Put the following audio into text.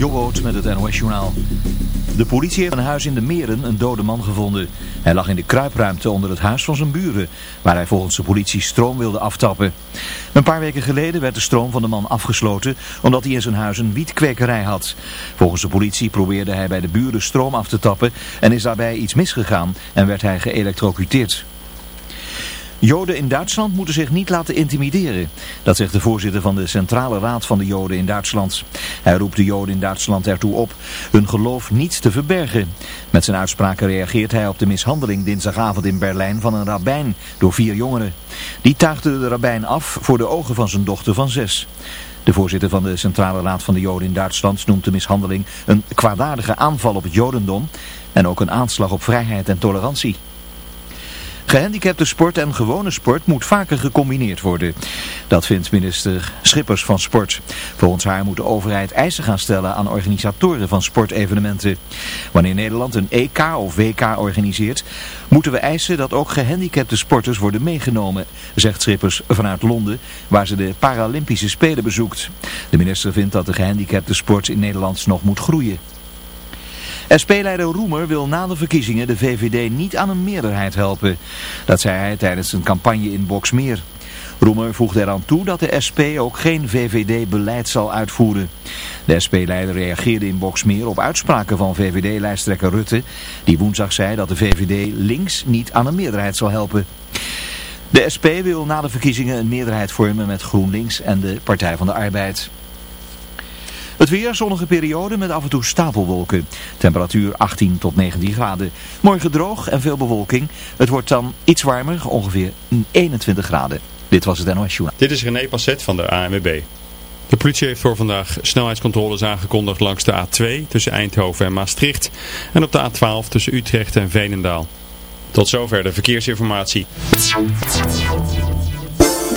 Jobboot met het NOS Journaal. De politie heeft een huis in de Meren een dode man gevonden. Hij lag in de kruipruimte onder het huis van zijn buren, waar hij volgens de politie stroom wilde aftappen. Een paar weken geleden werd de stroom van de man afgesloten, omdat hij in zijn huis een wietkwekerij had. Volgens de politie probeerde hij bij de buren stroom af te tappen en is daarbij iets misgegaan en werd hij geëlectrocuteerd. Joden in Duitsland moeten zich niet laten intimideren. Dat zegt de voorzitter van de Centrale Raad van de Joden in Duitsland. Hij roept de Joden in Duitsland ertoe op hun geloof niet te verbergen. Met zijn uitspraken reageert hij op de mishandeling dinsdagavond in Berlijn van een rabbijn door vier jongeren. Die tuigde de rabbijn af voor de ogen van zijn dochter van zes. De voorzitter van de Centrale Raad van de Joden in Duitsland noemt de mishandeling een kwaadaardige aanval op het Jodendom en ook een aanslag op vrijheid en tolerantie. Gehandicapte sport en gewone sport moet vaker gecombineerd worden. Dat vindt minister Schippers van Sport. Volgens haar moet de overheid eisen gaan stellen aan organisatoren van sportevenementen. Wanneer Nederland een EK of WK organiseert, moeten we eisen dat ook gehandicapte sporters worden meegenomen, zegt Schippers vanuit Londen, waar ze de Paralympische Spelen bezoekt. De minister vindt dat de gehandicapte sport in Nederland nog moet groeien. SP-leider Roemer wil na de verkiezingen de VVD niet aan een meerderheid helpen. Dat zei hij tijdens een campagne in Boksmeer. Roemer voegde eraan toe dat de SP ook geen VVD-beleid zal uitvoeren. De SP-leider reageerde in Boksmeer op uitspraken van VVD-lijsttrekker Rutte... die woensdag zei dat de VVD links niet aan een meerderheid zal helpen. De SP wil na de verkiezingen een meerderheid vormen met GroenLinks en de Partij van de Arbeid. Het weer, zonnige periode met af en toe stapelwolken. Temperatuur 18 tot 19 graden. Morgen droog en veel bewolking. Het wordt dan iets warmer, ongeveer 21 graden. Dit was het NOS. Dit is René Passet van de ANWB. De politie heeft voor vandaag snelheidscontroles aangekondigd langs de A2 tussen Eindhoven en Maastricht. En op de A12 tussen Utrecht en Veenendaal. Tot zover de verkeersinformatie.